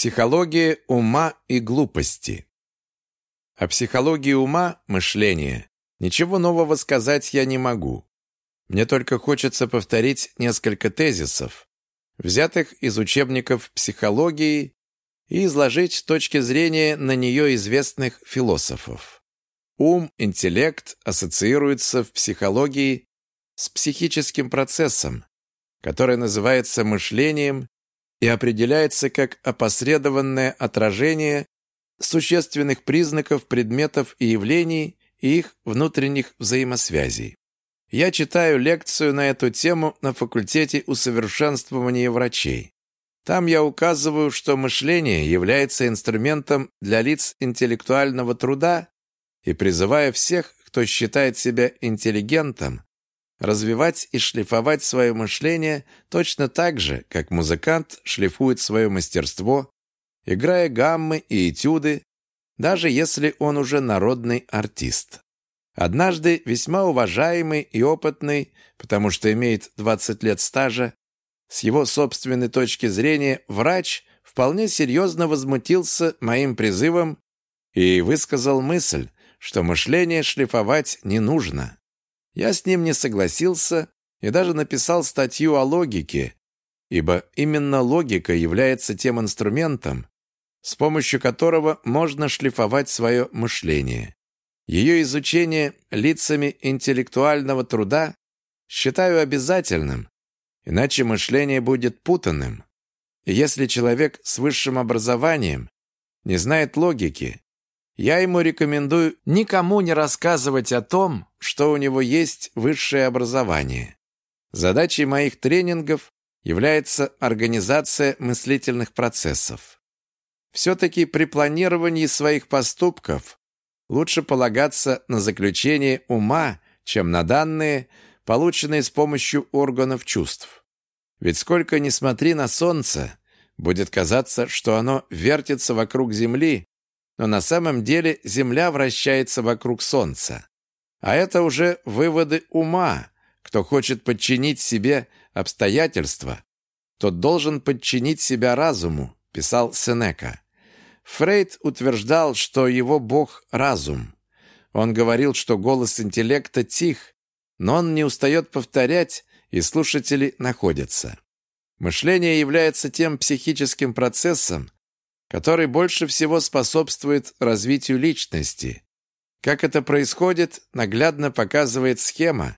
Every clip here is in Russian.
Психология ума и глупости. О психологии ума, мышления, ничего нового сказать я не могу. Мне только хочется повторить несколько тезисов, взятых из учебников психологии и изложить точки зрения на нее известных философов. Ум, интеллект ассоциируются в психологии с психическим процессом, который называется мышлением и определяется как опосредованное отражение существенных признаков предметов и явлений и их внутренних взаимосвязей. Я читаю лекцию на эту тему на факультете усовершенствования врачей. Там я указываю, что мышление является инструментом для лиц интеллектуального труда и призываю всех, кто считает себя интеллигентом, развивать и шлифовать свое мышление точно так же, как музыкант шлифует свое мастерство, играя гаммы и этюды, даже если он уже народный артист. Однажды весьма уважаемый и опытный, потому что имеет 20 лет стажа, с его собственной точки зрения врач вполне серьезно возмутился моим призывом и высказал мысль, что мышление шлифовать не нужно. Я с ним не согласился и даже написал статью о логике, ибо именно логика является тем инструментом, с помощью которого можно шлифовать свое мышление. Ее изучение лицами интеллектуального труда считаю обязательным, иначе мышление будет путанным. И если человек с высшим образованием не знает логики, я ему рекомендую никому не рассказывать о том, что у него есть высшее образование. Задачей моих тренингов является организация мыслительных процессов. Все-таки при планировании своих поступков лучше полагаться на заключение ума, чем на данные, полученные с помощью органов чувств. Ведь сколько ни смотри на солнце, будет казаться, что оно вертится вокруг Земли, но на самом деле Земля вращается вокруг Солнца. А это уже выводы ума. Кто хочет подчинить себе обстоятельства, тот должен подчинить себя разуму, писал Сенека. Фрейд утверждал, что его бог – разум. Он говорил, что голос интеллекта тих, но он не устает повторять, и слушатели находятся. Мышление является тем психическим процессом, который больше всего способствует развитию личности. Как это происходит, наглядно показывает схема,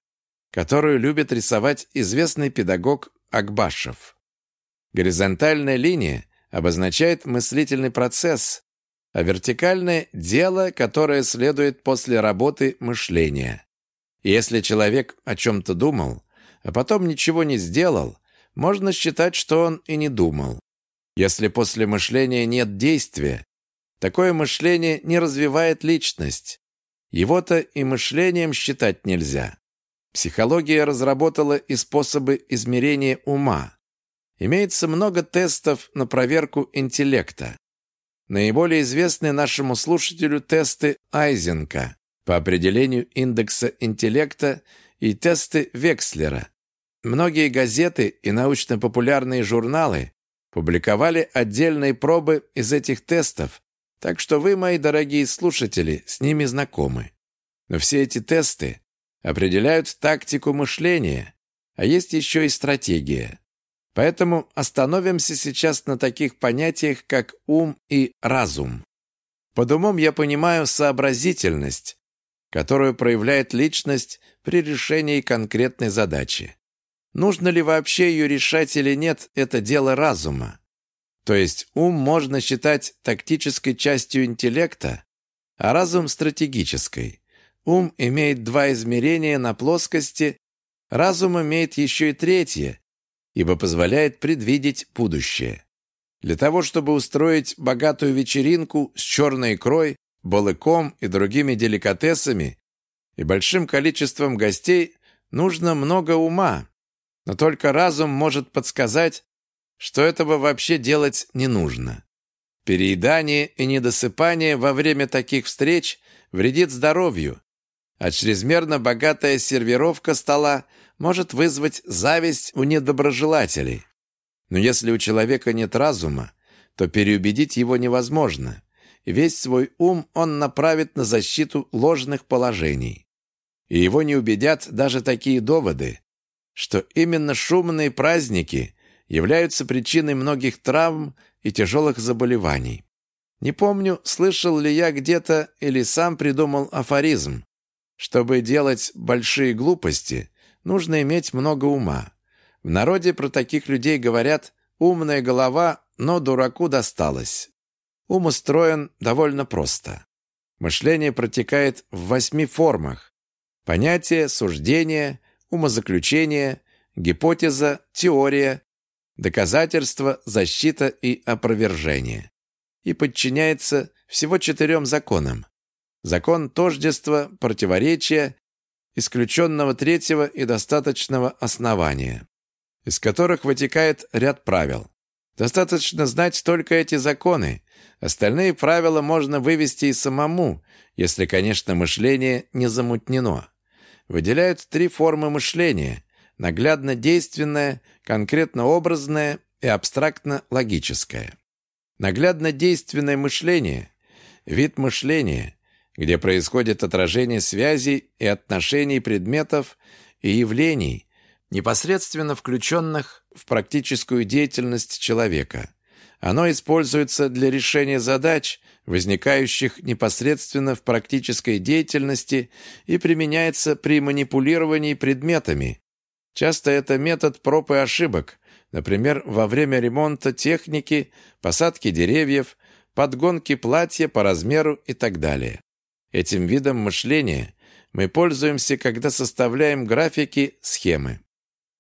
которую любит рисовать известный педагог Акбашев. Горизонтальная линия обозначает мыслительный процесс, а вертикальное – дело, которое следует после работы мышления. если человек о чем-то думал, а потом ничего не сделал, можно считать, что он и не думал. Если после мышления нет действия, такое мышление не развивает личность. Его-то и мышлением считать нельзя. Психология разработала и способы измерения ума. Имеется много тестов на проверку интеллекта. Наиболее известны нашему слушателю тесты Айзенка по определению индекса интеллекта и тесты Векслера. Многие газеты и научно-популярные журналы публиковали отдельные пробы из этих тестов, так что вы, мои дорогие слушатели, с ними знакомы. Но все эти тесты определяют тактику мышления, а есть еще и стратегия. Поэтому остановимся сейчас на таких понятиях, как ум и разум. Под умом я понимаю сообразительность, которую проявляет личность при решении конкретной задачи. Нужно ли вообще ее решать или нет, это дело разума. То есть ум можно считать тактической частью интеллекта, а разум – стратегической. Ум имеет два измерения на плоскости, разум имеет еще и третье, ибо позволяет предвидеть будущее. Для того, чтобы устроить богатую вечеринку с черной икрой, балыком и другими деликатесами и большим количеством гостей, нужно много ума, но только разум может подсказать, что этого вообще делать не нужно. Переедание и недосыпание во время таких встреч вредит здоровью, а чрезмерно богатая сервировка стола может вызвать зависть у недоброжелателей. Но если у человека нет разума, то переубедить его невозможно, весь свой ум он направит на защиту ложных положений. И его не убедят даже такие доводы, что именно шумные праздники являются причиной многих травм и тяжелых заболеваний. Не помню, слышал ли я где-то или сам придумал афоризм. Чтобы делать большие глупости, нужно иметь много ума. В народе про таких людей говорят «умная голова, но дураку досталось». Ум устроен довольно просто. Мышление протекает в восьми формах. Понятие, суждение, умозаключение, гипотеза, теория, доказательство, защита и опровержение. И подчиняется всего четырем законам. Закон тождества, противоречия, исключенного третьего и достаточного основания, из которых вытекает ряд правил. Достаточно знать только эти законы. Остальные правила можно вывести и самому, если, конечно, мышление не замутнено. Выделяют три формы мышления – наглядно-действенное, конкретно-образное и абстрактно-логическое. Наглядно-действенное мышление – вид мышления, где происходит отражение связей и отношений предметов и явлений, непосредственно включенных в практическую деятельность человека. Оно используется для решения задач, возникающих непосредственно в практической деятельности и применяется при манипулировании предметами. Часто это метод проб и ошибок, например, во время ремонта техники, посадки деревьев, подгонки платья по размеру и так далее. Этим видом мышления мы пользуемся, когда составляем графики, схемы.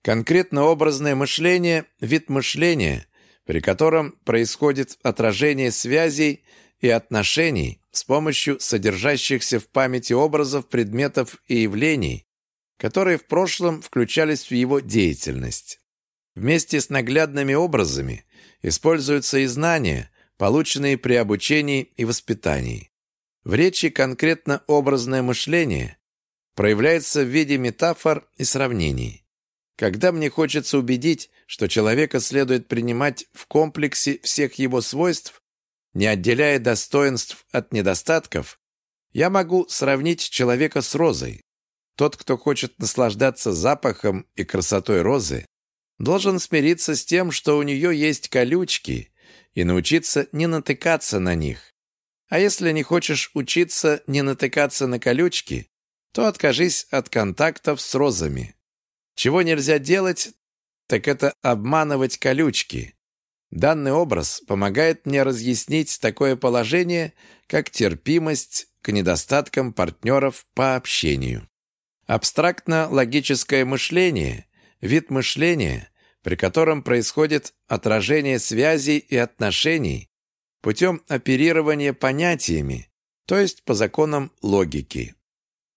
Конкретно образное мышление – вид мышления, при котором происходит отражение связей и отношений с помощью содержащихся в памяти образов, предметов и явлений, которые в прошлом включались в его деятельность. Вместе с наглядными образами используются и знания, полученные при обучении и воспитании. В речи конкретно образное мышление проявляется в виде метафор и сравнений. Когда мне хочется убедить, что человека следует принимать в комплексе всех его свойств, не отделяя достоинств от недостатков, я могу сравнить человека с розой. Тот, кто хочет наслаждаться запахом и красотой розы, должен смириться с тем, что у нее есть колючки, и научиться не натыкаться на них. А если не хочешь учиться не натыкаться на колючки, то откажись от контактов с розами. Чего нельзя делать, так это обманывать колючки. Данный образ помогает мне разъяснить такое положение, как терпимость к недостаткам партнеров по общению. Абстрактно-логическое мышление – вид мышления, при котором происходит отражение связей и отношений путем оперирования понятиями, то есть по законам логики.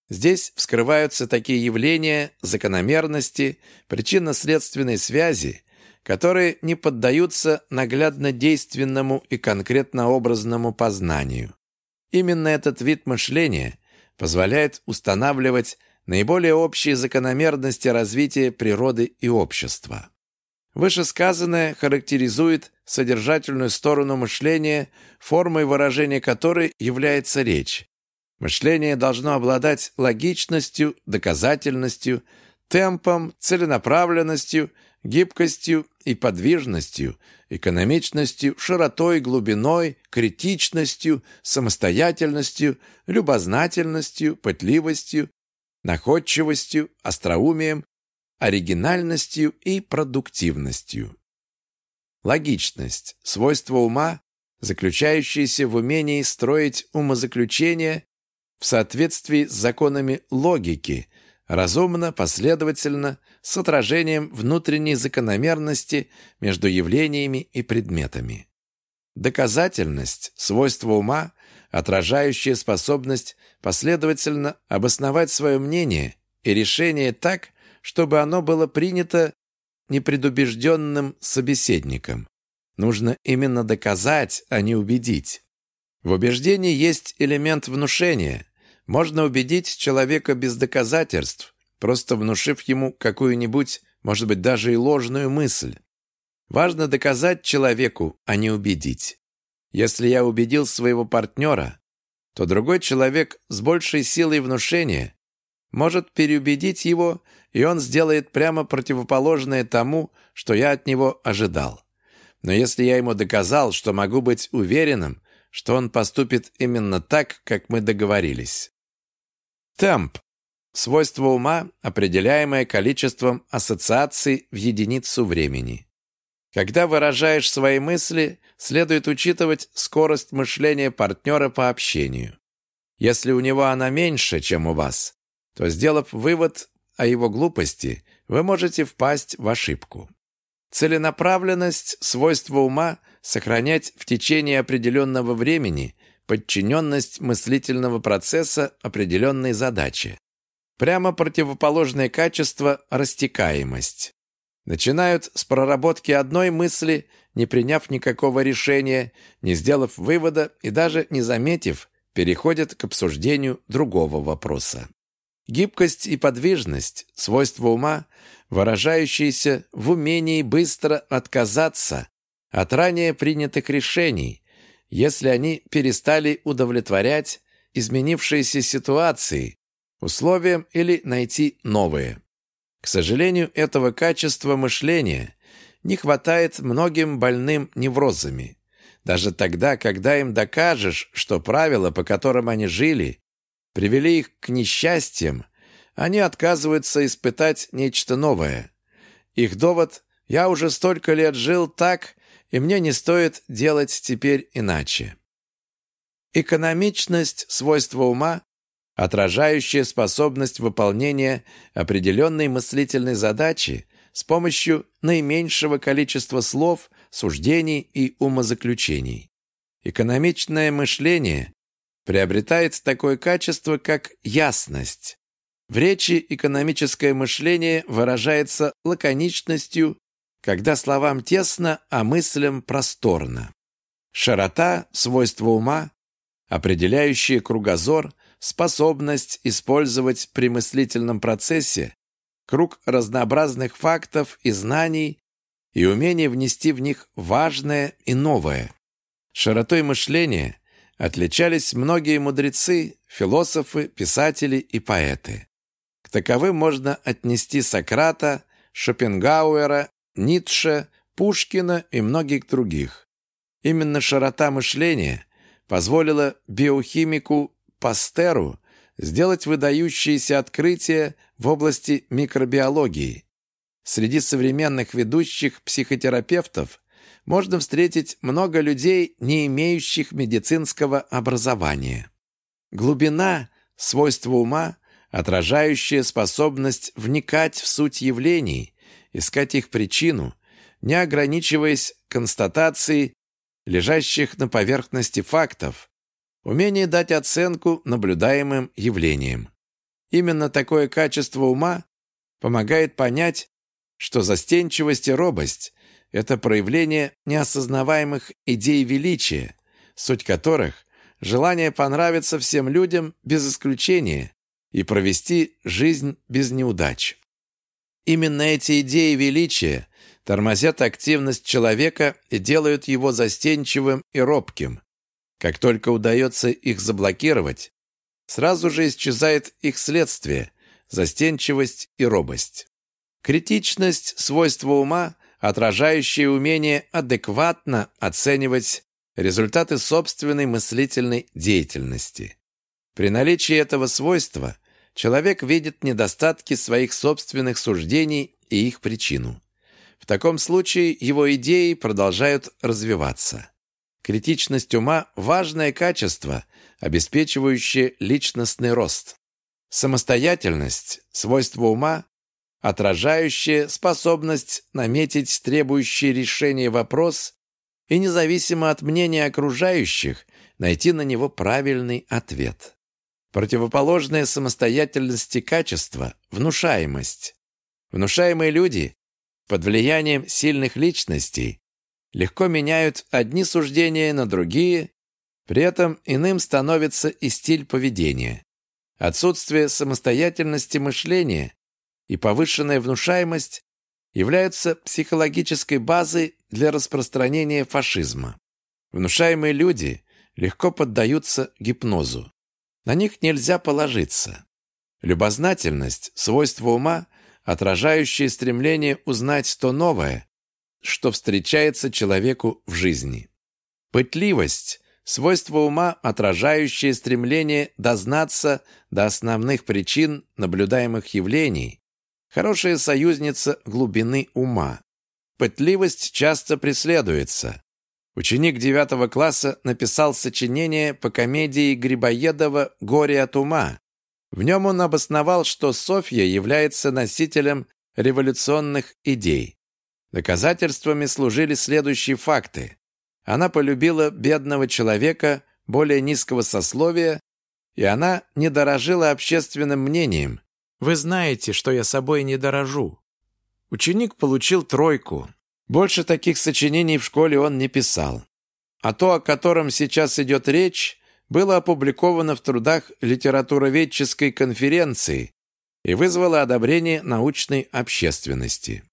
Здесь вскрываются такие явления, закономерности, причинно-следственной связи, которые не поддаются наглядно-действенному и конкретно-образному познанию. Именно этот вид мышления позволяет устанавливать наиболее общие закономерности развития природы и общества. Вышесказанное характеризует содержательную сторону мышления, формой выражения которой является речь. Мышление должно обладать логичностью, доказательностью, темпом, целенаправленностью, гибкостью и подвижностью, экономичностью, широтой, глубиной, критичностью, самостоятельностью, любознательностью, пытливостью, находчивостью, остроумием, оригинальностью и продуктивностью. Логичность – свойство ума, заключающееся в умении строить умозаключения в соответствии с законами логики, разумно, последовательно, с отражением внутренней закономерности между явлениями и предметами. Доказательность – свойство ума, отражающее способность последовательно обосновать свое мнение и решение так, чтобы оно было принято непредубежденным собеседником. Нужно именно доказать, а не убедить. В убеждении есть элемент внушения. Можно убедить человека без доказательств, просто внушив ему какую-нибудь, может быть, даже и ложную мысль. Важно доказать человеку, а не убедить. Если я убедил своего партнера, то другой человек с большей силой внушения может переубедить его, и он сделает прямо противоположное тому, что я от него ожидал. Но если я ему доказал, что могу быть уверенным, что он поступит именно так, как мы договорились. Темп – свойство ума, определяемое количеством ассоциаций в единицу времени. Когда выражаешь свои мысли, следует учитывать скорость мышления партнера по общению. Если у него она меньше, чем у вас, то, сделав вывод о его глупости, вы можете впасть в ошибку. Целенаправленность – свойство ума сохранять в течение определенного времени подчиненность мыслительного процесса определенной задаче. Прямо противоположное качество – растекаемость. Начинают с проработки одной мысли, не приняв никакого решения, не сделав вывода и даже не заметив, переходят к обсуждению другого вопроса. Гибкость и подвижность – свойства ума, выражающиеся в умении быстро отказаться от ранее принятых решений, если они перестали удовлетворять изменившиеся ситуации, условиям или найти новые. К сожалению, этого качества мышления не хватает многим больным неврозами. Даже тогда, когда им докажешь, что правила, по которым они жили, привели их к несчастьям, они отказываются испытать нечто новое. Их довод «я уже столько лет жил так, и мне не стоит делать теперь иначе». Экономичность – свойство ума, отражающая способность выполнения определенной мыслительной задачи с помощью наименьшего количества слов, суждений и умозаключений. Экономичное мышление приобретает такое качество, как ясность. В речи экономическое мышление выражается лаконичностью, когда словам тесно, а мыслям просторно. Широта – свойство ума, определяющее кругозор – способность использовать при мыслительном процессе круг разнообразных фактов и знаний и умение внести в них важное и новое. Широтой мышления отличались многие мудрецы, философы, писатели и поэты. К таковым можно отнести Сократа, Шопенгауэра, Ницше, Пушкина и многих других. Именно широта мышления позволила биохимику Пастеру сделать выдающиеся открытия в области микробиологии. Среди современных ведущих психотерапевтов можно встретить много людей, не имеющих медицинского образования. Глубина – свойство ума, отражающая способность вникать в суть явлений, искать их причину, не ограничиваясь констатацией лежащих на поверхности фактов, Умение дать оценку наблюдаемым явлениям. Именно такое качество ума помогает понять, что застенчивость и робость – это проявление неосознаваемых идей величия, суть которых – желание понравиться всем людям без исключения и провести жизнь без неудач. Именно эти идеи величия тормозят активность человека и делают его застенчивым и робким, как только удается их заблокировать, сразу же исчезает их следствие – застенчивость и робость. Критичность – свойство ума, отражающее умение адекватно оценивать результаты собственной мыслительной деятельности. При наличии этого свойства человек видит недостатки своих собственных суждений и их причину. В таком случае его идеи продолжают развиваться. Критичность ума – важное качество, обеспечивающее личностный рост. Самостоятельность – свойство ума, отражающее способность наметить требующий решения вопрос и независимо от мнения окружающих найти на него правильный ответ. Противоположное самостоятельности качество – внушаемость. Внушаемые люди под влиянием сильных личностей легко меняют одни суждения на другие, при этом иным становится и стиль поведения. Отсутствие самостоятельности мышления и повышенная внушаемость являются психологической базой для распространения фашизма. Внушаемые люди легко поддаются гипнозу. На них нельзя положиться. Любознательность – свойство ума, отражающее стремление узнать то новое, что встречается человеку в жизни. Пытливость – свойство ума, отражающее стремление дознаться до основных причин наблюдаемых явлений, хорошая союзница глубины ума. Пытливость часто преследуется. Ученик девятого класса написал сочинение по комедии Грибоедова «Горе от ума». В нем он обосновал, что Софья является носителем революционных идей. Доказательствами служили следующие факты. Она полюбила бедного человека более низкого сословия, и она не дорожила общественным мнением. Вы знаете, что я собой не дорожу. Ученик получил тройку. Больше таких сочинений в школе он не писал. А то, о котором сейчас идет речь, было опубликовано в трудах литературоведческой конференции и вызвало одобрение научной общественности.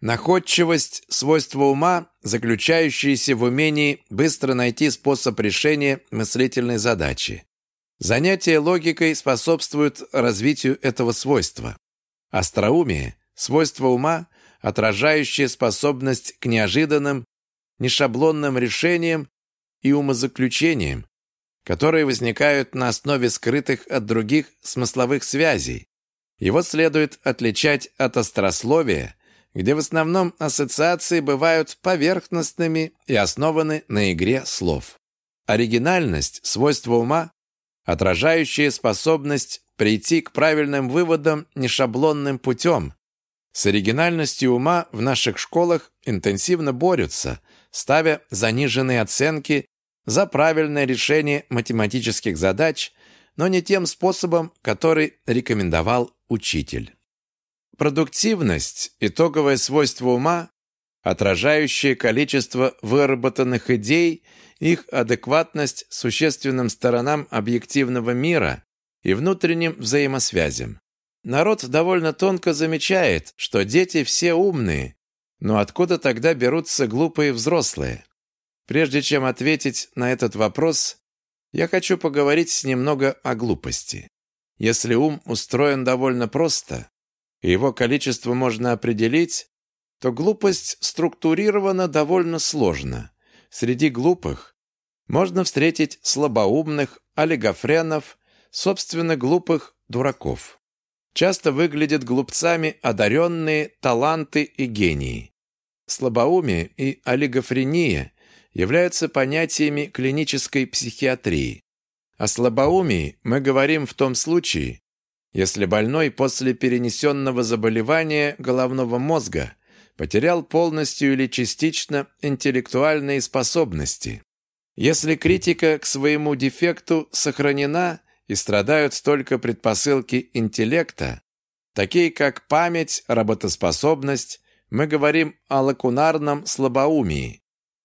Находчивость – свойство ума, заключающееся в умении быстро найти способ решения мыслительной задачи. Занятие логикой способствует развитию этого свойства. Остроумие – свойство ума, отражающее способность к неожиданным, нешаблонным решениям и умозаключениям, которые возникают на основе скрытых от других смысловых связей. Его следует отличать от острословия – где в основном ассоциации бывают поверхностными и основаны на игре слов. Оригинальность – свойство ума, отражающее способность прийти к правильным выводам нешаблонным путем. С оригинальностью ума в наших школах интенсивно борются, ставя заниженные оценки за правильное решение математических задач, но не тем способом, который рекомендовал учитель. Продуктивность – итоговое свойство ума, отражающее количество выработанных идей, их адекватность существенным сторонам объективного мира и внутренним взаимосвязям. Народ довольно тонко замечает, что дети все умные, но откуда тогда берутся глупые взрослые? Прежде чем ответить на этот вопрос, я хочу поговорить немного о глупости. Если ум устроен довольно просто, и его количество можно определить, то глупость структурирована довольно сложно. Среди глупых можно встретить слабоумных, олигофренов, собственно глупых дураков. Часто выглядят глупцами одаренные таланты и гении. Слабоумие и олигофрения являются понятиями клинической психиатрии. О слабоумии мы говорим в том случае, если больной после перенесенного заболевания головного мозга потерял полностью или частично интеллектуальные способности. Если критика к своему дефекту сохранена и страдают только предпосылки интеллекта, такие как память, работоспособность, мы говорим о лакунарном слабоумии.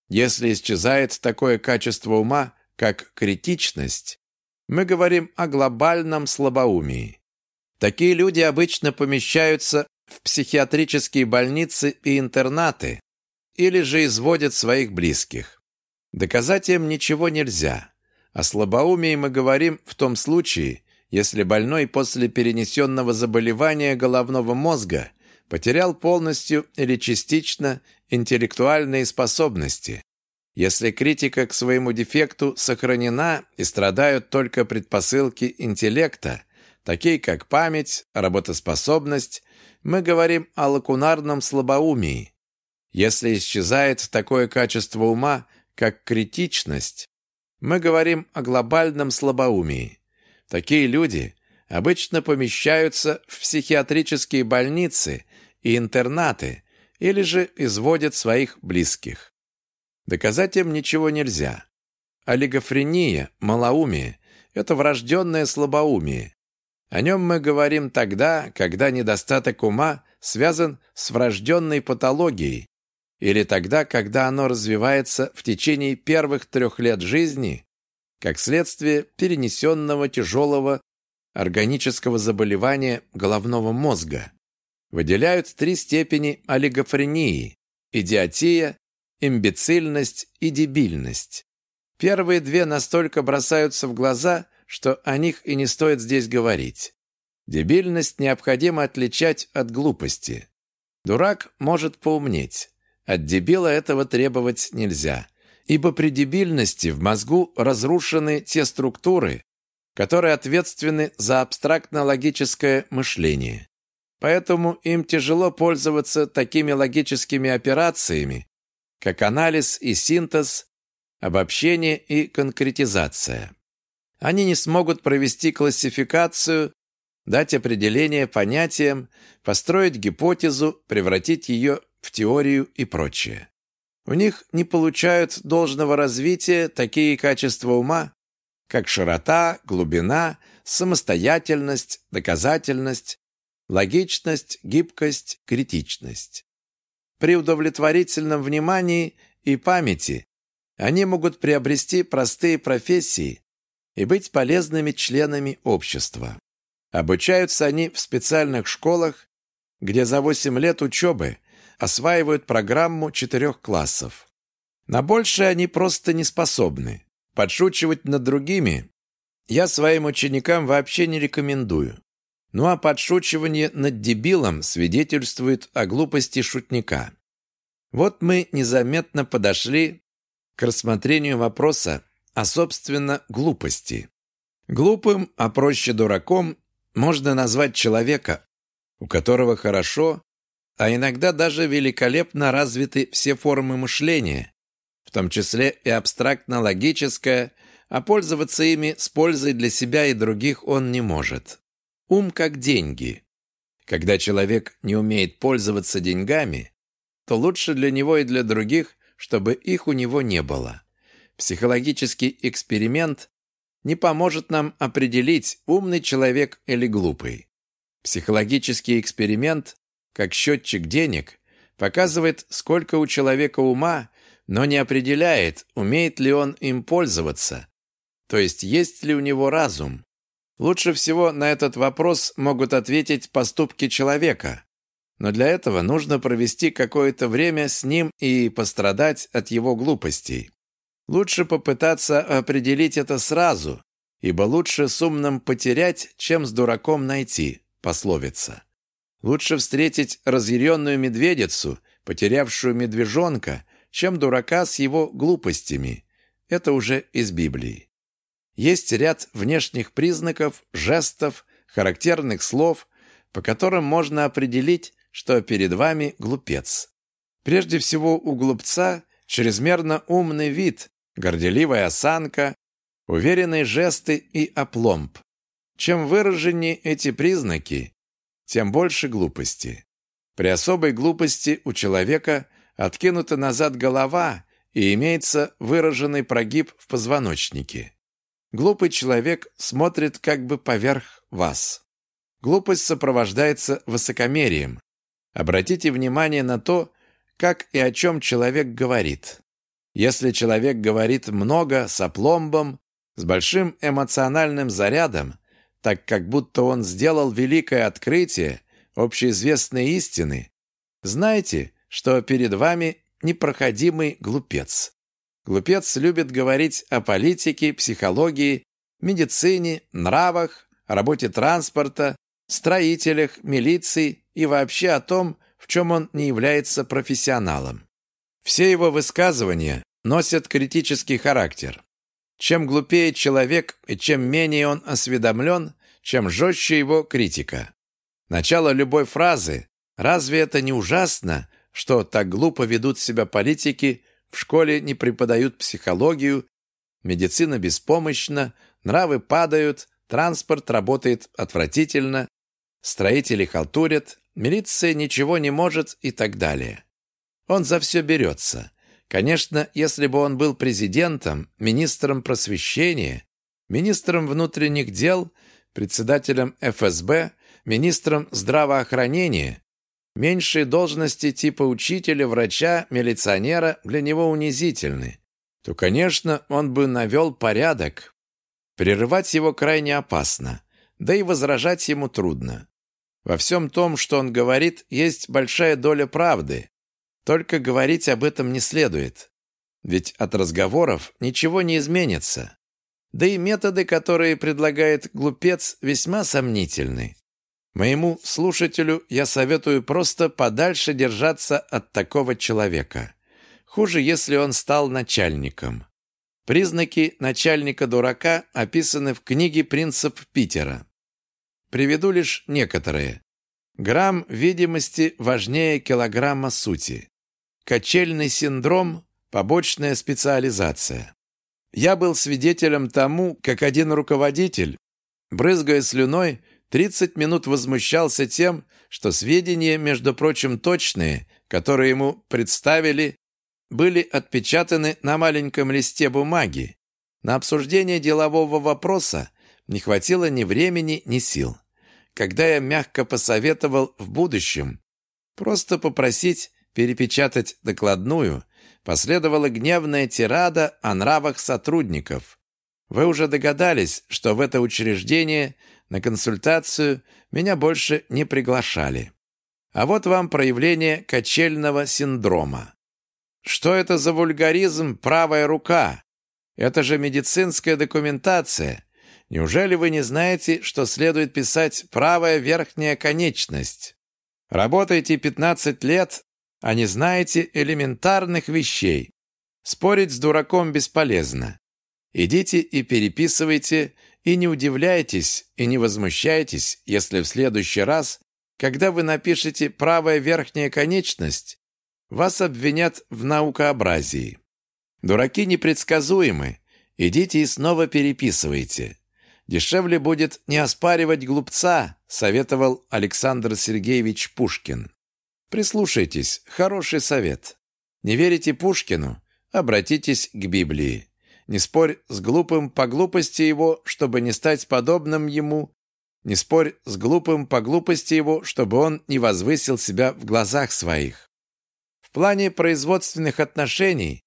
Если исчезает такое качество ума, как критичность, мы говорим о глобальном слабоумии. Такие люди обычно помещаются в психиатрические больницы и интернаты или же изводят своих близких. Доказать им ничего нельзя. О слабоумии мы говорим в том случае, если больной после перенесенного заболевания головного мозга потерял полностью или частично интеллектуальные способности. Если критика к своему дефекту сохранена и страдают только предпосылки интеллекта, такие как память, работоспособность, мы говорим о лакунарном слабоумии. Если исчезает такое качество ума, как критичность, мы говорим о глобальном слабоумии. Такие люди обычно помещаются в психиатрические больницы и интернаты или же изводят своих близких. Доказать им ничего нельзя. Олигофрения, малоумие – это врожденное слабоумие. О нем мы говорим тогда, когда недостаток ума связан с врожденной патологией, или тогда, когда оно развивается в течение первых трех лет жизни, как следствие перенесенного тяжелого органического заболевания головного мозга. выделяют три степени олигофрении – идиотия, имбецильность и дебильность. Первые две настолько бросаются в глаза, что о них и не стоит здесь говорить. Дебильность необходимо отличать от глупости. Дурак может поумнеть. От дебила этого требовать нельзя, ибо при дебильности в мозгу разрушены те структуры, которые ответственны за абстрактно-логическое мышление. Поэтому им тяжело пользоваться такими логическими операциями, как анализ и синтез, обобщение и конкретизация. Они не смогут провести классификацию, дать определение понятиям, построить гипотезу, превратить ее в теорию и прочее. У них не получают должного развития такие качества ума, как широта, глубина, самостоятельность, доказательность, логичность, гибкость, критичность. При удовлетворительном внимании и памяти они могут приобрести простые профессии и быть полезными членами общества. Обучаются они в специальных школах, где за 8 лет учебы осваивают программу четырех классов. На большее они просто не способны. Подшучивать над другими я своим ученикам вообще не рекомендую. Ну а подшучивание над дебилом свидетельствует о глупости шутника. Вот мы незаметно подошли к рассмотрению вопроса о, собственно, глупости. Глупым, а проще дураком, можно назвать человека, у которого хорошо, а иногда даже великолепно развиты все формы мышления, в том числе и абстрактно-логическое, а пользоваться ими с пользой для себя и других он не может. Ум как деньги. Когда человек не умеет пользоваться деньгами, то лучше для него и для других, чтобы их у него не было. Психологический эксперимент не поможет нам определить, умный человек или глупый. Психологический эксперимент, как счетчик денег, показывает, сколько у человека ума но не определяет, умеет ли он им пользоваться, то есть есть ли у него разум. Лучше всего на этот вопрос могут ответить поступки человека, но для этого нужно провести какое-то время с ним и пострадать от его глупостей. Лучше попытаться определить это сразу, ибо лучше с умным потерять, чем с дураком найти, пословица. Лучше встретить разъяренную медведицу, потерявшую медвежонка, чем дурака с его глупостями. Это уже из Библии. Есть ряд внешних признаков, жестов, характерных слов, по которым можно определить, что перед вами глупец. Прежде всего у глупца чрезмерно умный вид, горделивая осанка, уверенные жесты и опломб. Чем выраженнее эти признаки, тем больше глупости. При особой глупости у человека откинута назад голова и имеется выраженный прогиб в позвоночнике. Глупый человек смотрит как бы поверх вас. Глупость сопровождается высокомерием. Обратите внимание на то, как и о чем человек говорит. Если человек говорит много с опломбом, с большим эмоциональным зарядом, так как будто он сделал великое открытие общеизвестной истины, знайте, что перед вами непроходимый глупец. Глупец любит говорить о политике, психологии, медицине, нравах, работе транспорта, строителях, милиции и вообще о том, в чем он не является профессионалом. Все его высказывания носят критический характер. Чем глупее человек и чем менее он осведомлен, чем жестче его критика. Начало любой фразы «Разве это не ужасно?» что так глупо ведут себя политики, в школе не преподают психологию, медицина беспомощна, нравы падают, транспорт работает отвратительно, строители халтурят, милиция ничего не может и так далее. Он за все берется. Конечно, если бы он был президентом, министром просвещения, министром внутренних дел, председателем ФСБ, министром здравоохранения, Меньшие должности типа учителя, врача, милиционера для него унизительны. То, конечно, он бы навел порядок. Прерывать его крайне опасно, да и возражать ему трудно. Во всем том, что он говорит, есть большая доля правды. Только говорить об этом не следует. Ведь от разговоров ничего не изменится. Да и методы, которые предлагает глупец, весьма сомнительны. Моему слушателю я советую просто подальше держаться от такого человека. Хуже, если он стал начальником. Признаки начальника-дурака описаны в книге «Принцип Питера». Приведу лишь некоторые. Грамм видимости важнее килограмма сути. Качельный синдром – побочная специализация. Я был свидетелем тому, как один руководитель, брызгая слюной, 30 минут возмущался тем, что сведения, между прочим, точные, которые ему представили, были отпечатаны на маленьком листе бумаги. На обсуждение делового вопроса не хватило ни времени, ни сил. Когда я мягко посоветовал в будущем просто попросить перепечатать докладную, последовала гневная тирада о нравах сотрудников. Вы уже догадались, что в это учреждение на консультацию меня больше не приглашали. А вот вам проявление качельного синдрома. Что это за вульгаризм «правая рука»? Это же медицинская документация. Неужели вы не знаете, что следует писать «правая верхняя конечность»? Работаете 15 лет, а не знаете элементарных вещей. Спорить с дураком бесполезно. Идите и переписывайте, и не удивляйтесь, и не возмущайтесь, если в следующий раз, когда вы напишете «правая верхняя конечность», вас обвинят в наукообразии. Дураки непредсказуемы. Идите и снова переписывайте. Дешевле будет не оспаривать глупца, советовал Александр Сергеевич Пушкин. Прислушайтесь, хороший совет. Не верите Пушкину? Обратитесь к Библии. Не спорь с глупым по глупости его, чтобы не стать подобным ему. Не спорь с глупым по глупости его, чтобы он не возвысил себя в глазах своих. В плане производственных отношений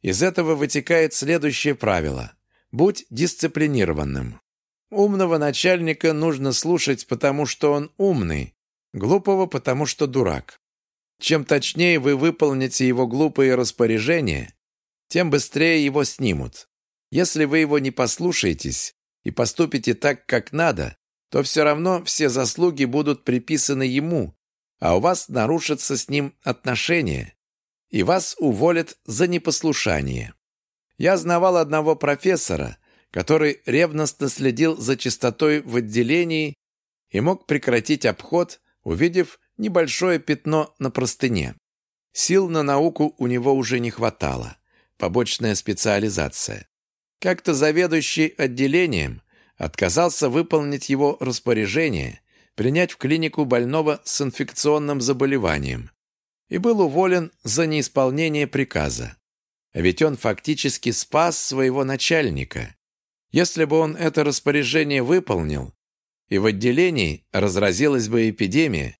из этого вытекает следующее правило. Будь дисциплинированным. Умного начальника нужно слушать, потому что он умный, глупого, потому что дурак. Чем точнее вы выполните его глупые распоряжения, тем быстрее его снимут. Если вы его не послушаетесь и поступите так, как надо, то все равно все заслуги будут приписаны ему, а у вас нарушатся с ним отношения, и вас уволят за непослушание. Я знавал одного профессора, который ревностно следил за чистотой в отделении и мог прекратить обход, увидев, небольшое пятно на простыне. Сил на науку у него уже не хватало. Побочная специализация. Как-то заведующий отделением отказался выполнить его распоряжение принять в клинику больного с инфекционным заболеванием и был уволен за неисполнение приказа. А ведь он фактически спас своего начальника. Если бы он это распоряжение выполнил, и в отделении разразилась бы эпидемия,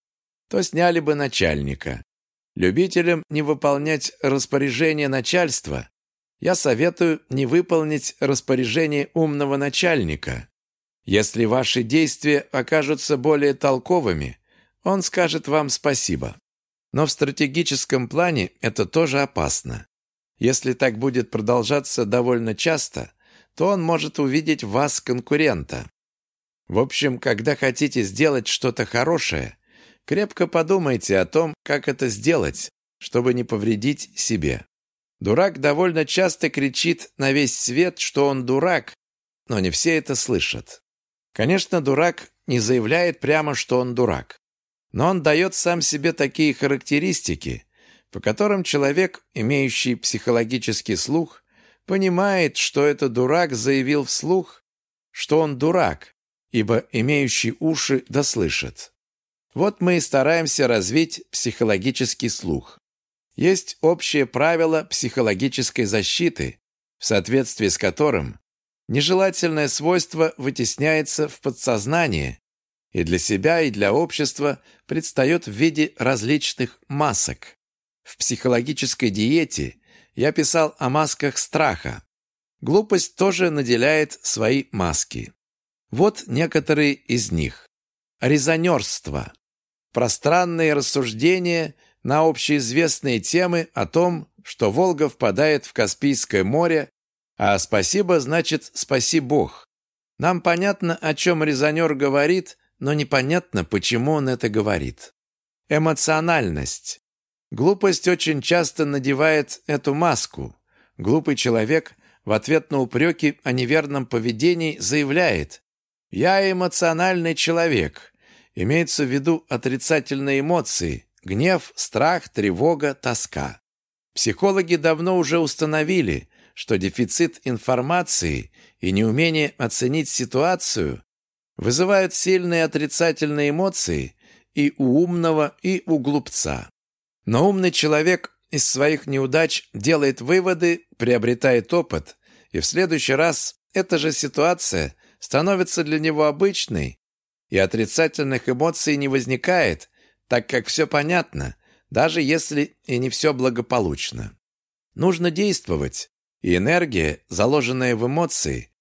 то сняли бы начальника. Любителям не выполнять распоряжение начальства я советую не выполнить распоряжение умного начальника. Если ваши действия окажутся более толковыми, он скажет вам спасибо. Но в стратегическом плане это тоже опасно. Если так будет продолжаться довольно часто, то он может увидеть в вас конкурента. В общем, когда хотите сделать что-то хорошее, Крепко подумайте о том, как это сделать, чтобы не повредить себе. Дурак довольно часто кричит на весь свет, что он дурак, но не все это слышат. Конечно, дурак не заявляет прямо, что он дурак. Но он дает сам себе такие характеристики, по которым человек, имеющий психологический слух, понимает, что это дурак заявил вслух, что он дурак, ибо имеющий уши дослышит. Вот мы и стараемся развить психологический слух. Есть общее правило психологической защиты, в соответствии с которым нежелательное свойство вытесняется в подсознание и для себя, и для общества предстает в виде различных масок. В психологической диете я писал о масках страха. Глупость тоже наделяет свои маски. Вот некоторые из них. Резонерство. Пространные рассуждения на общеизвестные темы о том, что Волга впадает в Каспийское море, а «спасибо» значит «спаси Бог». Нам понятно, о чем резонер говорит, но непонятно, почему он это говорит. Эмоциональность. Глупость очень часто надевает эту маску. Глупый человек в ответ на упреки о неверном поведении заявляет «Я эмоциональный человек». Имеется в виду отрицательные эмоции – гнев, страх, тревога, тоска. Психологи давно уже установили, что дефицит информации и неумение оценить ситуацию вызывают сильные отрицательные эмоции и у умного, и у глупца. Но умный человек из своих неудач делает выводы, приобретает опыт, и в следующий раз эта же ситуация становится для него обычной, и отрицательных эмоций не возникает, так как все понятно, даже если и не все благополучно. Нужно действовать, и энергия, заложенная в эмоции,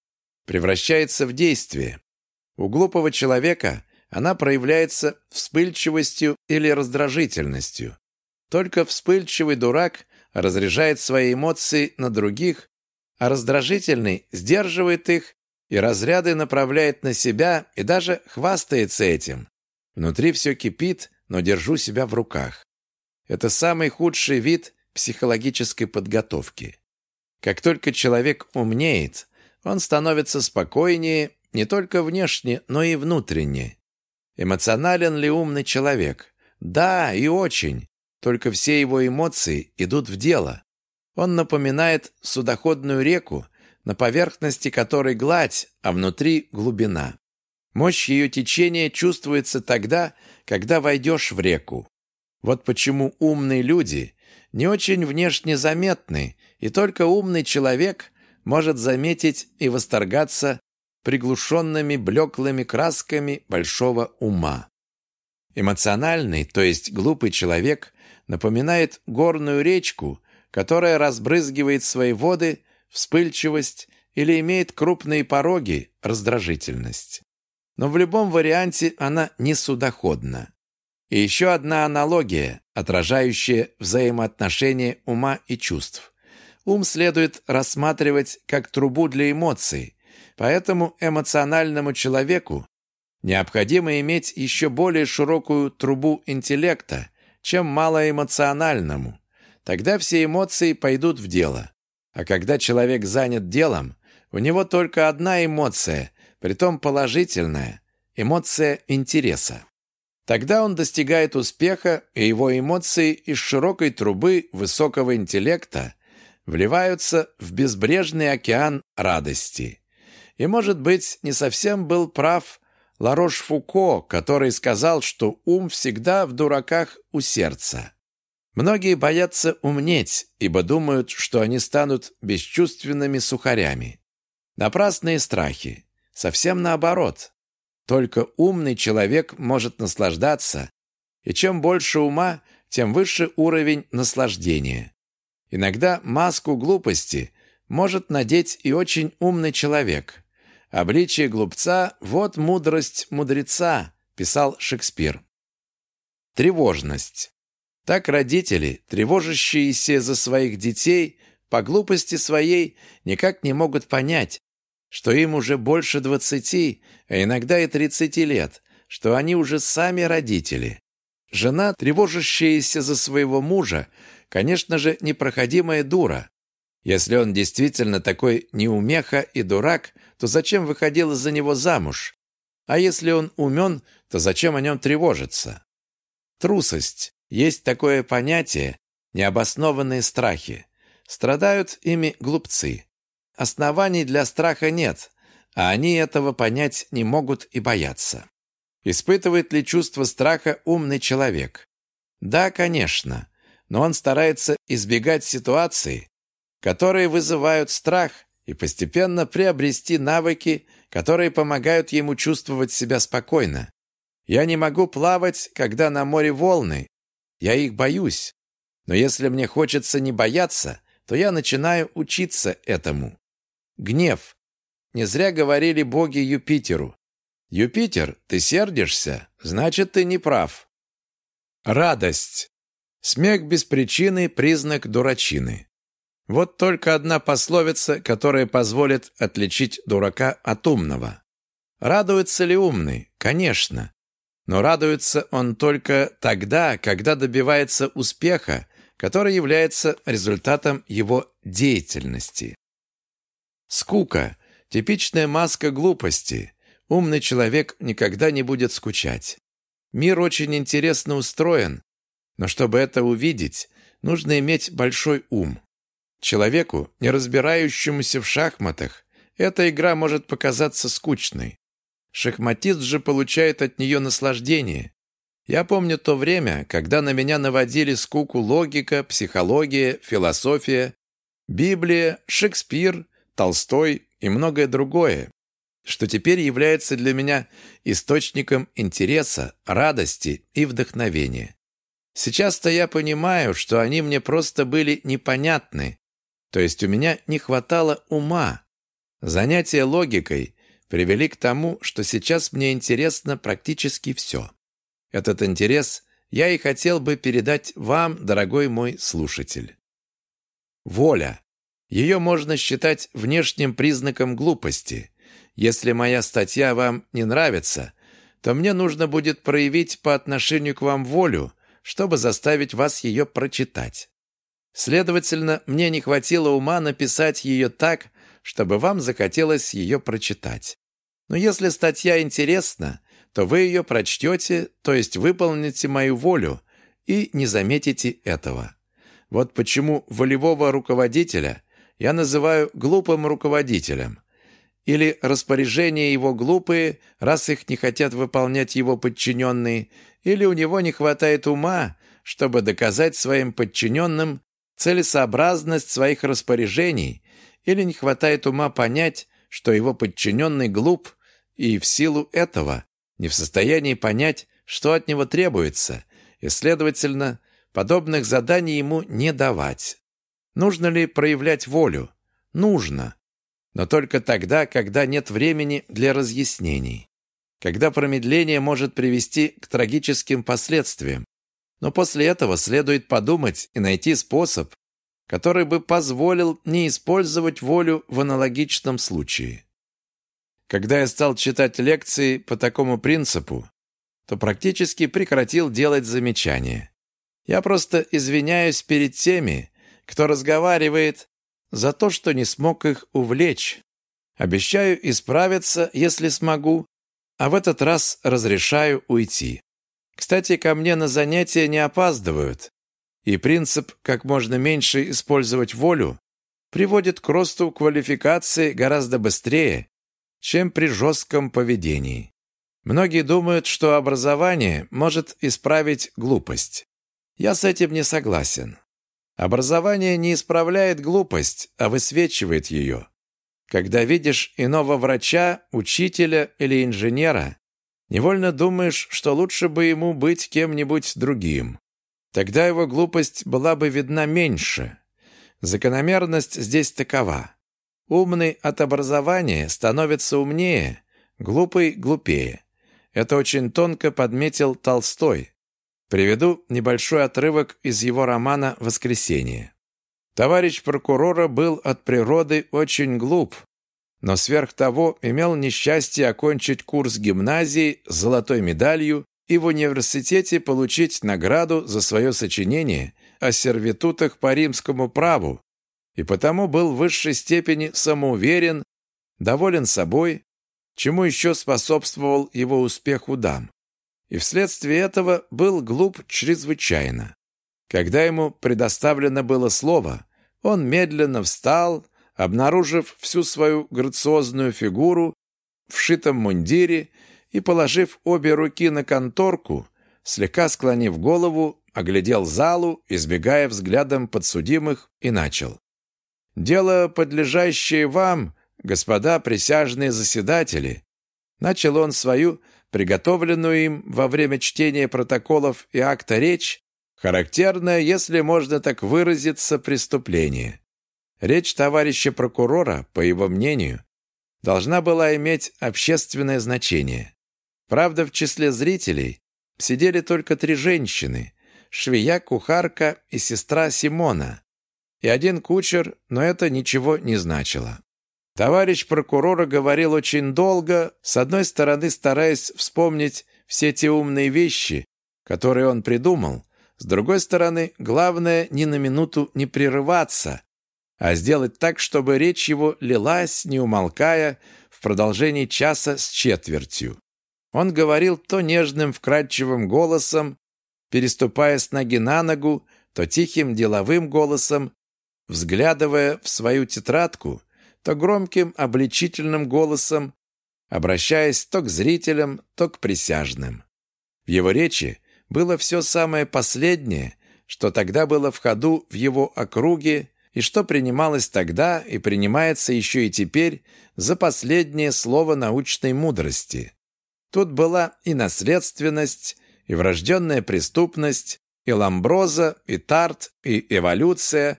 превращается в действие. У глупого человека она проявляется вспыльчивостью или раздражительностью. Только вспыльчивый дурак разряжает свои эмоции на других, а раздражительный сдерживает их и разряды направляет на себя и даже хвастается этим. Внутри все кипит, но держу себя в руках. Это самый худший вид психологической подготовки. Как только человек умнеет, он становится спокойнее не только внешне, но и внутренне. Эмоционален ли умный человек? Да, и очень. Только все его эмоции идут в дело. Он напоминает судоходную реку, на поверхности которой гладь, а внутри глубина. Мощь ее течения чувствуется тогда, когда войдешь в реку. Вот почему умные люди не очень внешне заметны, и только умный человек может заметить и восторгаться приглушенными блеклыми красками большого ума. Эмоциональный, то есть глупый человек, напоминает горную речку, которая разбрызгивает свои воды, вспыльчивость или имеет крупные пороги, раздражительность. Но в любом варианте она не судоходна. И еще одна аналогия, отражающая взаимоотношения ума и чувств. Ум следует рассматривать как трубу для эмоций, поэтому эмоциональному человеку необходимо иметь еще более широкую трубу интеллекта, чем малоэмоциональному. Тогда все эмоции пойдут в дело. А когда человек занят делом, у него только одна эмоция, притом положительная – эмоция интереса. Тогда он достигает успеха, и его эмоции из широкой трубы высокого интеллекта вливаются в безбрежный океан радости. И, может быть, не совсем был прав Ларош-Фуко, который сказал, что ум всегда в дураках у сердца. Многие боятся умнеть, ибо думают, что они станут бесчувственными сухарями. Напрасные страхи. Совсем наоборот. Только умный человек может наслаждаться, и чем больше ума, тем выше уровень наслаждения. Иногда маску глупости может надеть и очень умный человек. «Обличие глупца – вот мудрость мудреца», – писал Шекспир. Тревожность. Так родители, тревожащиеся за своих детей, по глупости своей никак не могут понять, что им уже больше двадцати, а иногда и тридцати лет, что они уже сами родители. Жена, тревожащаяся за своего мужа, конечно же, непроходимая дура. Если он действительно такой неумеха и дурак, то зачем выходила за него замуж? А если он умен, то зачем о нем тревожиться? Трусость. Есть такое понятие «необоснованные страхи». Страдают ими глупцы. Оснований для страха нет, а они этого понять не могут и боятся. Испытывает ли чувство страха умный человек? Да, конечно, но он старается избегать ситуаций, которые вызывают страх, и постепенно приобрести навыки, которые помогают ему чувствовать себя спокойно. Я не могу плавать, когда на море волны, я их боюсь. Но если мне хочется не бояться, то я начинаю учиться этому. Гнев. Не зря говорили боги Юпитеру. «Юпитер, ты сердишься? Значит, ты не прав». Радость. Смех без причины – признак дурачины. Вот только одна пословица, которая позволит отличить дурака от умного. Радуется ли умный? Конечно. Но радуется он только тогда, когда добивается успеха, который является результатом его деятельности. Скука – типичная маска глупости. Умный человек никогда не будет скучать. Мир очень интересно устроен, но чтобы это увидеть, нужно иметь большой ум. Человеку, не разбирающемуся в шахматах, эта игра может показаться скучной. Шахматист же получает от нее наслаждение. Я помню то время, когда на меня наводили скуку логика, психология, философия, Библия, Шекспир, Толстой и многое другое, что теперь является для меня источником интереса, радости и вдохновения. Сейчас-то я понимаю, что они мне просто были непонятны, то есть у меня не хватало ума. Занятия логикой привели к тому, что сейчас мне интересно практически все. Этот интерес я и хотел бы передать вам, дорогой мой слушатель. Воля. Ее можно считать внешним признаком глупости. Если моя статья вам не нравится, то мне нужно будет проявить по отношению к вам волю, чтобы заставить вас ее прочитать. Следовательно, мне не хватило ума написать ее так, чтобы вам захотелось ее прочитать. Но если статья интересна, то вы ее прочтете, то есть выполните мою волю, и не заметите этого. Вот почему волевого руководителя я называю глупым руководителем. Или распоряжения его глупые, раз их не хотят выполнять его подчиненные, или у него не хватает ума, чтобы доказать своим подчиненным целесообразность своих распоряжений, или не хватает ума понять, что его подчиненный глуп и в силу этого не в состоянии понять, что от него требуется, и, следовательно, подобных заданий ему не давать. Нужно ли проявлять волю? Нужно. Но только тогда, когда нет времени для разъяснений. Когда промедление может привести к трагическим последствиям. Но после этого следует подумать и найти способ, который бы позволил не использовать волю в аналогичном случае. Когда я стал читать лекции по такому принципу, то практически прекратил делать замечания. Я просто извиняюсь перед теми, кто разговаривает за то, что не смог их увлечь. Обещаю исправиться, если смогу, а в этот раз разрешаю уйти. Кстати, ко мне на занятия не опаздывают, и принцип «как можно меньше использовать волю» приводит к росту квалификации гораздо быстрее, чем при жестком поведении. Многие думают, что образование может исправить глупость. Я с этим не согласен. Образование не исправляет глупость, а высвечивает ее. Когда видишь иного врача, учителя или инженера, невольно думаешь, что лучше бы ему быть кем-нибудь другим. Тогда его глупость была бы видна меньше. Закономерность здесь такова. Умный от образования становится умнее, глупый – глупее. Это очень тонко подметил Толстой. Приведу небольшой отрывок из его романа «Воскресенье». Товарищ прокурора был от природы очень глуп, но сверх того имел несчастье окончить курс гимназии с золотой медалью и в университете получить награду за свое сочинение о сервитутах по римскому праву, и потому был в высшей степени самоуверен, доволен собой, чему еще способствовал его успеху дам. И вследствие этого был глуп чрезвычайно. Когда ему предоставлено было слово, он медленно встал, обнаружив всю свою грациозную фигуру в шитом мундире и, положив обе руки на конторку, слегка склонив голову, оглядел залу, избегая взглядом подсудимых, и начал. Дело, подлежащее вам, господа присяжные заседатели, начал он свою, приготовленную им во время чтения протоколов и акта речь, характерное, если можно так выразиться, преступление. Речь товарища прокурора, по его мнению, должна была иметь общественное значение. Правда, в числе зрителей сидели только три женщины – швея, кухарка и сестра Симона, и один кучер, но это ничего не значило. Товарищ прокурора говорил очень долго, с одной стороны стараясь вспомнить все те умные вещи, которые он придумал, с другой стороны, главное ни на минуту не прерываться, а сделать так, чтобы речь его лилась, не умолкая, в продолжении часа с четвертью. Он говорил то нежным, вкрадчивым голосом, переступая с ноги на ногу, то тихим деловым голосом, взглядывая в свою тетрадку, то громким обличительным голосом, обращаясь то к зрителям, то к присяжным. В его речи было все самое последнее, что тогда было в ходу в его округе и что принималось тогда и принимается еще и теперь за последнее слово научной мудрости. Тут была и наследственность, и врожденная преступность, и ламброза, и тарт, и эволюция,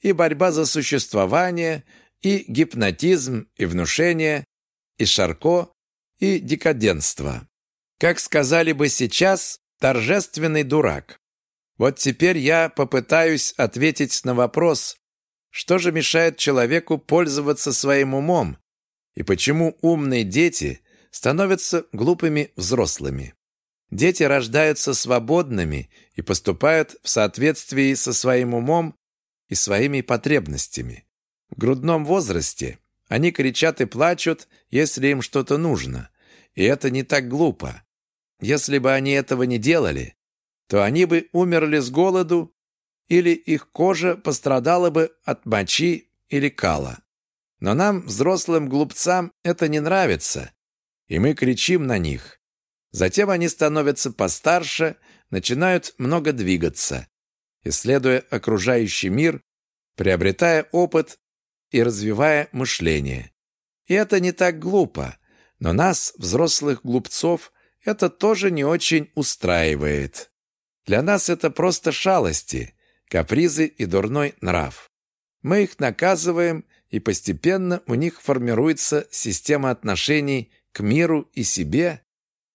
и борьба за существование, и гипнотизм, и внушение, и шарко, и декаденство. Как сказали бы сейчас, торжественный дурак. Вот теперь я попытаюсь ответить на вопрос, что же мешает человеку пользоваться своим умом, и почему умные дети становятся глупыми взрослыми. Дети рождаются свободными и поступают в соответствии со своим умом и своими потребностями. В грудном возрасте они кричат и плачут, если им что-то нужно. И это не так глупо. Если бы они этого не делали, то они бы умерли с голоду или их кожа пострадала бы от мочи или кала. Но нам, взрослым глупцам, это не нравится, и мы кричим на них. Затем они становятся постарше, начинают много двигаться, исследуя окружающий мир, приобретая опыт и развивая мышление. И это не так глупо, но нас, взрослых глупцов, это тоже не очень устраивает. Для нас это просто шалости, капризы и дурной нрав. Мы их наказываем, и постепенно у них формируется система отношений к миру и себе,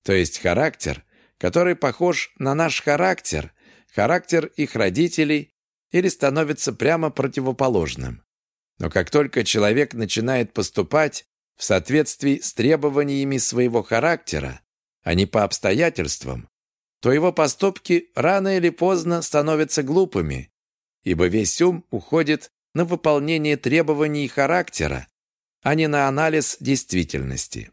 то есть характер, который похож на наш характер, характер их родителей или становится прямо противоположным. Но как только человек начинает поступать в соответствии с требованиями своего характера, а не по обстоятельствам, то его поступки рано или поздно становятся глупыми, ибо весь ум уходит на выполнение требований характера, а не на анализ действительности.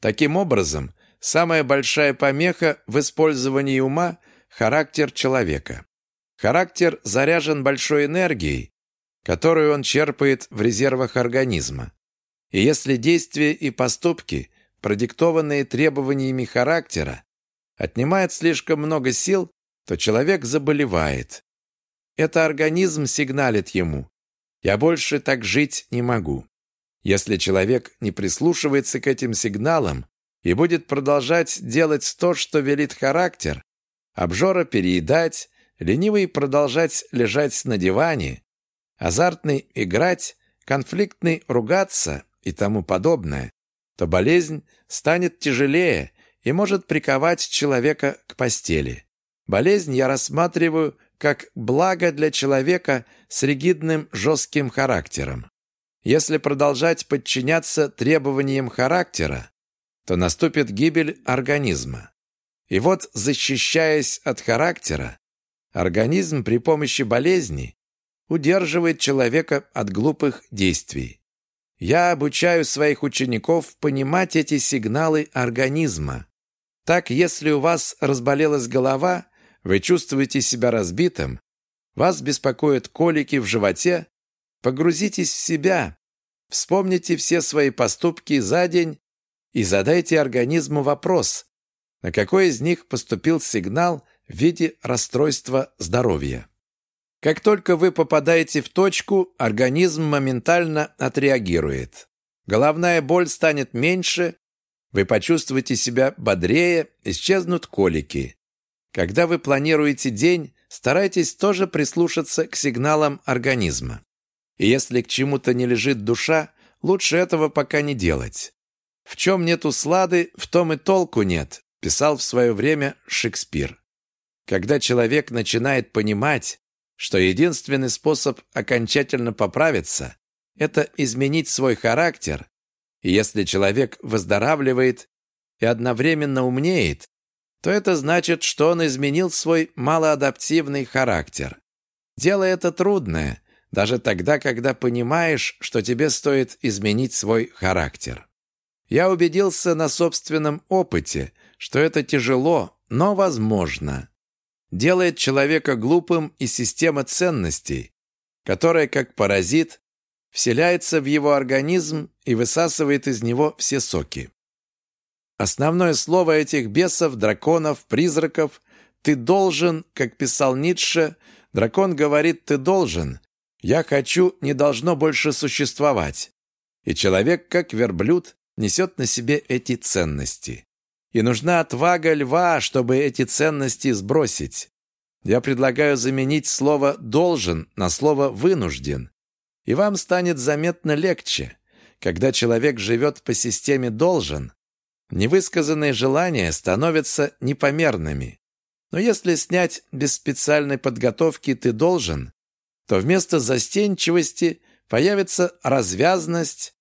Таким образом, самая большая помеха в использовании ума – характер человека. Характер заряжен большой энергией, которую он черпает в резервах организма. И если действия и поступки, продиктованные требованиями характера, отнимает слишком много сил, то человек заболевает. Это организм сигналит ему. Я больше так жить не могу. Если человек не прислушивается к этим сигналам и будет продолжать делать то, что велит характер, обжора переедать, ленивый продолжать лежать на диване, азартный играть, конфликтный ругаться и тому подобное, то болезнь станет тяжелее и может приковать человека к постели. Болезнь я рассматриваю как благо для человека с ригидным жестким характером. Если продолжать подчиняться требованиям характера, то наступит гибель организма. И вот, защищаясь от характера, организм при помощи болезни удерживает человека от глупых действий. Я обучаю своих учеников понимать эти сигналы организма. Так, если у вас разболелась голова, вы чувствуете себя разбитым, вас беспокоят колики в животе, погрузитесь в себя, вспомните все свои поступки за день и задайте организму вопрос, на какой из них поступил сигнал в виде расстройства здоровья. Как только вы попадаете в точку, организм моментально отреагирует. Головная боль станет меньше, вы почувствуете себя бодрее, исчезнут колики. Когда вы планируете день, старайтесь тоже прислушаться к сигналам организма. И если к чему-то не лежит душа, лучше этого пока не делать. В чем нет услады, в том и толку нет. Писал в свое время Шекспир. Когда человек начинает понимать, что единственный способ окончательно поправиться – это изменить свой характер, и если человек выздоравливает и одновременно умнеет, то это значит, что он изменил свой малоадаптивный характер. Дело это трудное, даже тогда, когда понимаешь, что тебе стоит изменить свой характер. Я убедился на собственном опыте, что это тяжело, но возможно. Делает человека глупым и система ценностей, которая, как паразит, вселяется в его организм и высасывает из него все соки. Основное слово этих бесов, драконов, призраков «ты должен», как писал Ницше, дракон говорит «ты должен», «я хочу» не должно больше существовать. И человек, как верблюд, несет на себе эти ценности. И нужна отвага льва, чтобы эти ценности сбросить. Я предлагаю заменить слово «должен» на слово «вынужден». И вам станет заметно легче. Когда человек живет по системе «должен», невысказанные желания становятся непомерными. Но если снять без специальной подготовки «ты должен», то вместо застенчивости появится развязность,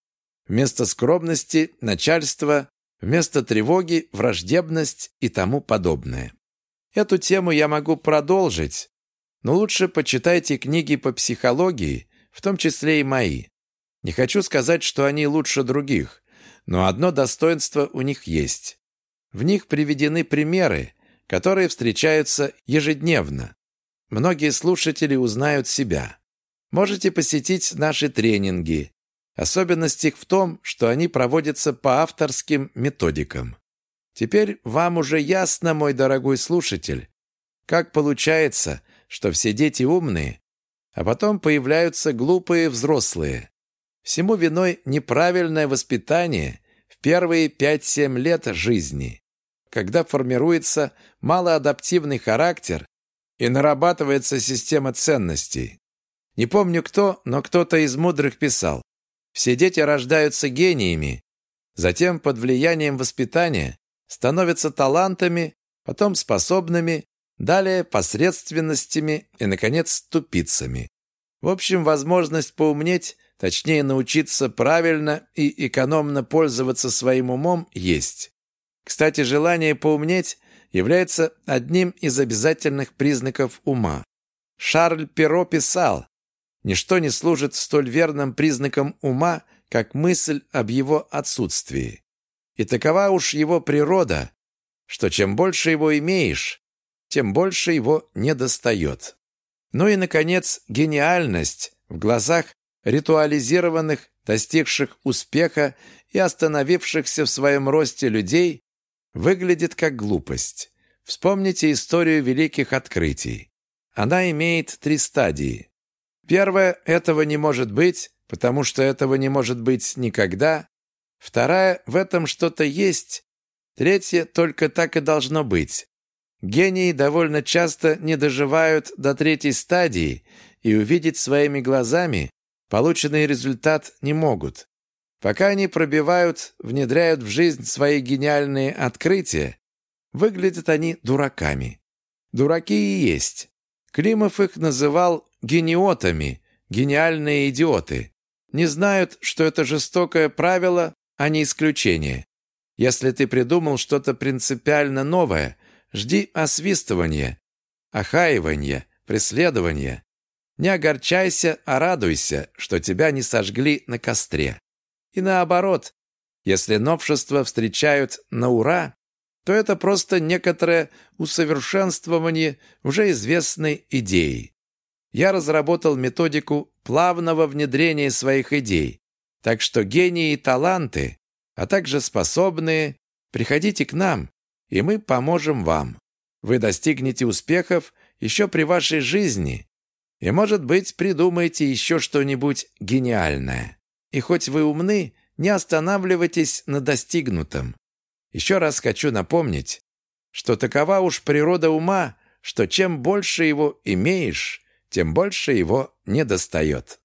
вместо скромности – начальство, вместо тревоги – враждебность и тому подобное. Эту тему я могу продолжить, но лучше почитайте книги по психологии, в том числе и мои. Не хочу сказать, что они лучше других, но одно достоинство у них есть. В них приведены примеры, которые встречаются ежедневно. Многие слушатели узнают себя. Можете посетить наши тренинги. Особенность их в том, что они проводятся по авторским методикам. Теперь вам уже ясно, мой дорогой слушатель, как получается, что все дети умные, а потом появляются глупые взрослые. Всему виной неправильное воспитание в первые 5-7 лет жизни, когда формируется малоадаптивный характер и нарабатывается система ценностей. Не помню кто, но кто-то из мудрых писал, все дети рождаются гениями, затем под влиянием воспитания становятся талантами, потом способными, далее посредственностями и, наконец, тупицами. В общем, возможность поумнеть точнее научиться правильно и экономно пользоваться своим умом, есть. Кстати, желание поумнеть является одним из обязательных признаков ума. Шарль Перро писал, «Ничто не служит столь верным признаком ума, как мысль об его отсутствии. И такова уж его природа, что чем больше его имеешь, тем больше его недостает. Ну и, наконец, гениальность в глазах ритуализированных, достигших успеха и остановившихся в своем росте людей, выглядит как глупость. Вспомните историю великих открытий. Она имеет три стадии. Первая – этого не может быть, потому что этого не может быть никогда. Вторая – в этом что-то есть. Третья – только так и должно быть. Гении довольно часто не доживают до третьей стадии и увидеть своими глазами полученный результат не могут. Пока они пробивают, внедряют в жизнь свои гениальные открытия, выглядят они дураками. Дураки и есть. Климов их называл гениотами, гениальные идиоты. Не знают, что это жестокое правило, а не исключение. Если ты придумал что-то принципиально новое, жди освистывания, охаивания, преследования. Не огорчайся, а радуйся, что тебя не сожгли на костре. И наоборот, если новшества встречают на ура, то это просто некоторое усовершенствование уже известной идеи. Я разработал методику плавного внедрения своих идей, так что гении и таланты, а также способные, приходите к нам, и мы поможем вам. Вы достигнете успехов еще при вашей жизни, и, может быть, придумаете еще что-нибудь гениальное. И хоть вы умны, не останавливайтесь на достигнутом. Еще раз хочу напомнить, что такова уж природа ума, что чем больше его имеешь, тем больше его недостает.